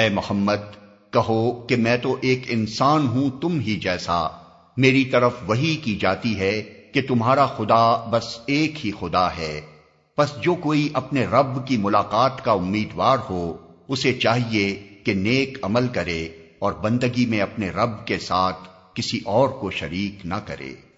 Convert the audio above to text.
اے محمد، کہو کہ میں تو ایک انسان ہوں تم ہی جیسا۔ میری طرف وہی کی جاتی ہے کہ تمہارا خدا بس ایک ہی خدا ہے۔ بس جو کوئی اپنے رب کی ملاقات کا امیدوار ہو، اسے چاہیے کہ نیک عمل کرے اور بندگی میں اپنے رب کے ساتھ کسی اور کو شریک نہ کرے۔